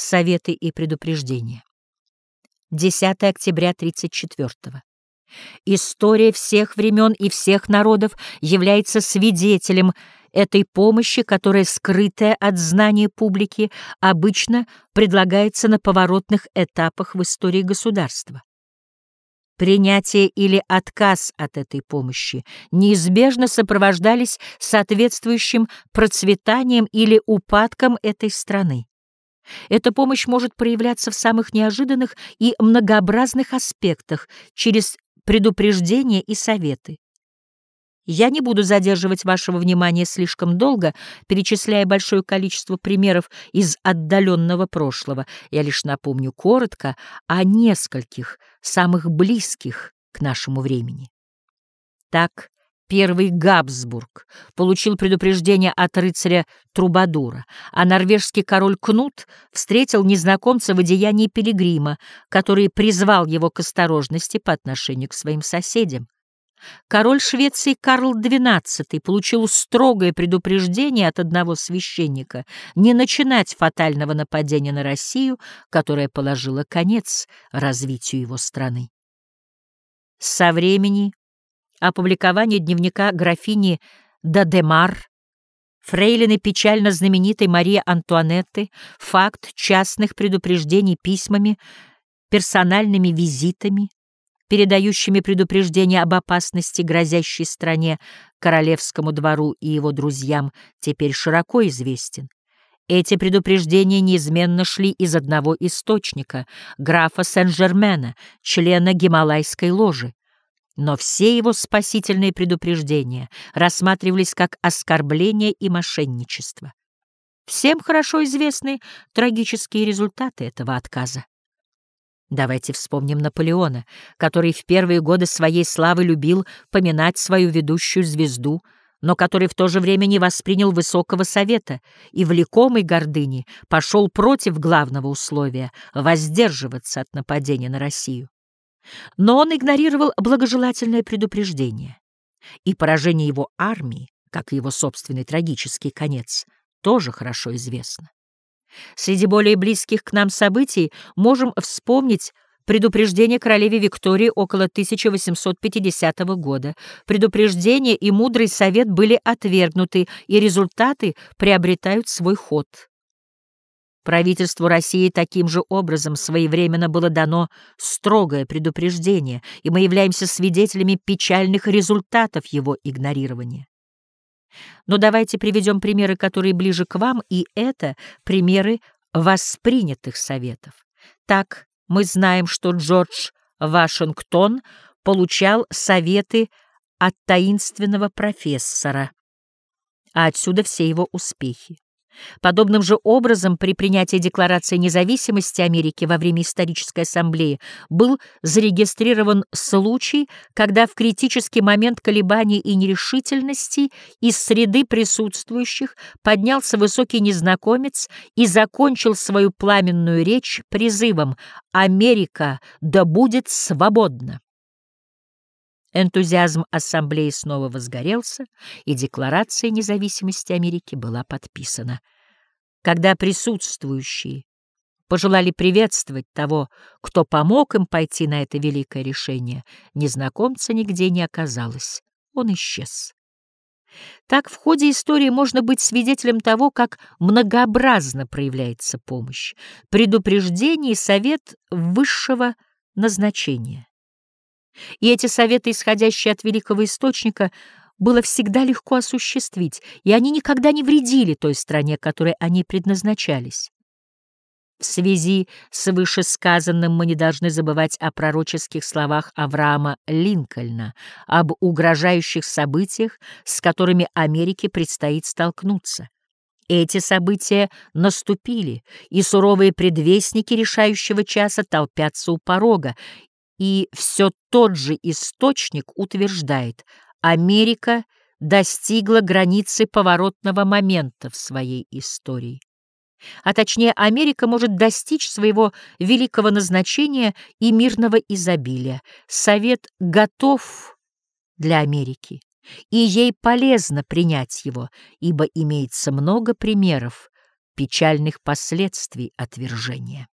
Советы и предупреждения. 10 октября 34 -го. История всех времен и всех народов является свидетелем этой помощи, которая, скрытая от знания публики, обычно предлагается на поворотных этапах в истории государства. Принятие или отказ от этой помощи неизбежно сопровождались соответствующим процветанием или упадком этой страны. Эта помощь может проявляться в самых неожиданных и многообразных аспектах через предупреждения и советы. Я не буду задерживать вашего внимания слишком долго, перечисляя большое количество примеров из отдаленного прошлого. Я лишь напомню коротко о нескольких самых близких к нашему времени. Так, первый Габсбург получил предупреждение от рыцаря Трубадура, а норвежский король Кнут встретил незнакомца в одеянии пилигрима, который призвал его к осторожности по отношению к своим соседям. Король Швеции Карл XII получил строгое предупреждение от одного священника не начинать фатального нападения на Россию, которое положило конец развитию его страны. Со времени опубликования дневника графини Дадемар фрейлины печально знаменитой Марии Антуанетты, факт частных предупреждений письмами, персональными визитами, передающими предупреждение об опасности, грозящей стране, королевскому двору и его друзьям, теперь широко известен. Эти предупреждения неизменно шли из одного источника — графа Сен-Жермена, члена Гималайской ложи. Но все его спасительные предупреждения рассматривались как оскорбление и мошенничество. Всем хорошо известны трагические результаты этого отказа. Давайте вспомним Наполеона, который в первые годы своей славы любил поминать свою ведущую звезду, но который в то же время не воспринял высокого совета и, влекомой гордыни, пошел против главного условия — воздерживаться от нападения на Россию. Но он игнорировал благожелательное предупреждение, и поражение его армии, как и его собственный трагический конец, тоже хорошо известно. Среди более близких к нам событий можем вспомнить предупреждение королеве Виктории около 1850 года. Предупреждение и мудрый совет были отвергнуты, и результаты приобретают свой ход. Правительству России таким же образом своевременно было дано строгое предупреждение, и мы являемся свидетелями печальных результатов его игнорирования. Но давайте приведем примеры, которые ближе к вам, и это примеры воспринятых советов. Так, мы знаем, что Джордж Вашингтон получал советы от таинственного профессора, а отсюда все его успехи. Подобным же образом при принятии Декларации независимости Америки во время исторической ассамблеи был зарегистрирован случай, когда в критический момент колебаний и нерешительности из среды присутствующих поднялся высокий незнакомец и закончил свою пламенную речь призывом «Америка да будет свободна!». Энтузиазм ассамблеи снова возгорелся, и Декларация независимости Америки была подписана. Когда присутствующие пожелали приветствовать того, кто помог им пойти на это великое решение, незнакомца нигде не оказалось, он исчез. Так в ходе истории можно быть свидетелем того, как многообразно проявляется помощь, предупреждение и совет высшего назначения. И эти советы, исходящие от великого источника, было всегда легко осуществить, и они никогда не вредили той стране, которой они предназначались. В связи с вышесказанным мы не должны забывать о пророческих словах Авраама Линкольна, об угрожающих событиях, с которыми Америке предстоит столкнуться. Эти события наступили, и суровые предвестники решающего часа толпятся у порога, и все тот же источник утверждает, Америка достигла границы поворотного момента в своей истории. А точнее, Америка может достичь своего великого назначения и мирного изобилия. Совет готов для Америки, и ей полезно принять его, ибо имеется много примеров печальных последствий отвержения.